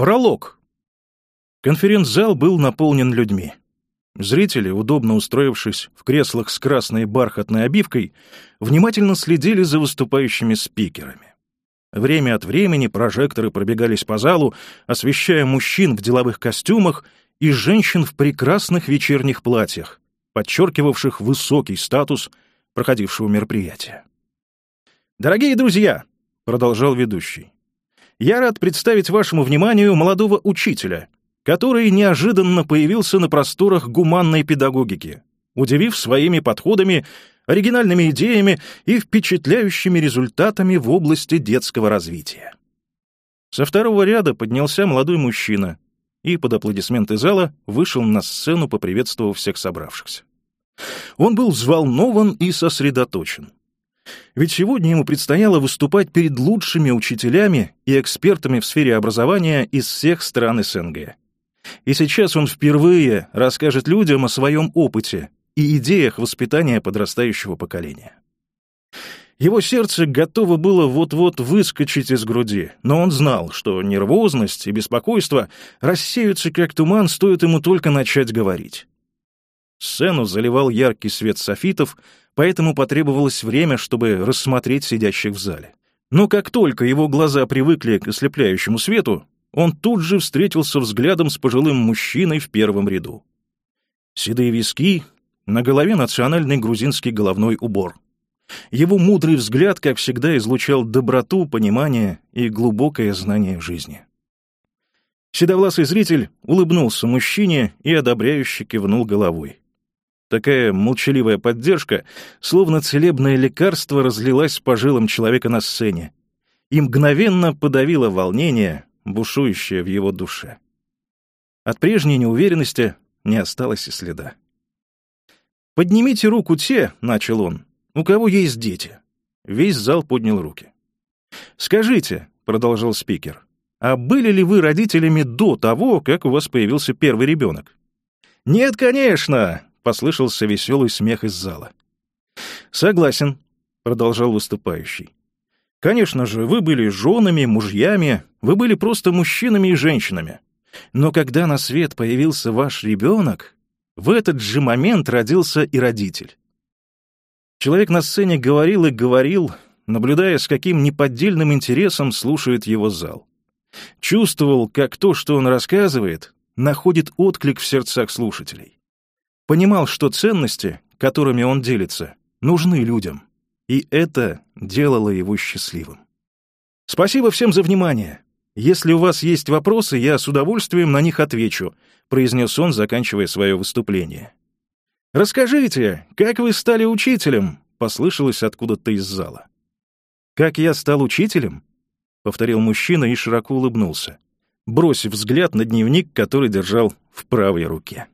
Пролог. Конференц-зал был наполнен людьми. Зрители, удобно устроившись в креслах с красной бархатной обивкой, внимательно следили за выступающими спикерами. Время от времени прожекторы пробегались по залу, освещая мужчин в деловых костюмах и женщин в прекрасных вечерних платьях, подчеркивавших высокий статус проходившего мероприятия. «Дорогие друзья!» — продолжал ведущий. Я рад представить вашему вниманию молодого учителя, который неожиданно появился на просторах гуманной педагогики, удивив своими подходами, оригинальными идеями и впечатляющими результатами в области детского развития. Со второго ряда поднялся молодой мужчина и под аплодисменты зала вышел на сцену, поприветствовав всех собравшихся. Он был взволнован и сосредоточен. Ведь сегодня ему предстояло выступать перед лучшими учителями и экспертами в сфере образования из всех стран СНГ. И сейчас он впервые расскажет людям о своем опыте и идеях воспитания подрастающего поколения. Его сердце готово было вот-вот выскочить из груди, но он знал, что нервозность и беспокойство рассеются как туман, стоит ему только начать говорить. Сцену заливал яркий свет софитов, поэтому потребовалось время, чтобы рассмотреть сидящих в зале. Но как только его глаза привыкли к ослепляющему свету, он тут же встретился взглядом с пожилым мужчиной в первом ряду. Седые виски, на голове национальный грузинский головной убор. Его мудрый взгляд, как всегда, излучал доброту, понимание и глубокое знание жизни. Седовласый зритель улыбнулся мужчине и одобряюще кивнул головой. Такая молчаливая поддержка, словно целебное лекарство, разлилась по жилам человека на сцене и мгновенно подавила волнение, бушующее в его душе. От прежней неуверенности не осталось и следа. «Поднимите руку те», — начал он, — «у кого есть дети». Весь зал поднял руки. «Скажите», — продолжал спикер, — «а были ли вы родителями до того, как у вас появился первый ребенок?» «Нет, конечно», Послышался веселый смех из зала. «Согласен», — продолжал выступающий. «Конечно же, вы были женами, мужьями, вы были просто мужчинами и женщинами. Но когда на свет появился ваш ребенок, в этот же момент родился и родитель». Человек на сцене говорил и говорил, наблюдая, с каким неподдельным интересом слушает его зал. Чувствовал, как то, что он рассказывает, находит отклик в сердцах слушателей. Понимал, что ценности, которыми он делится, нужны людям. И это делало его счастливым. «Спасибо всем за внимание. Если у вас есть вопросы, я с удовольствием на них отвечу», произнес он, заканчивая свое выступление. «Расскажите, как вы стали учителем?» — послышалось откуда-то из зала. «Как я стал учителем?» — повторил мужчина и широко улыбнулся, бросив взгляд на дневник, который держал в правой руке.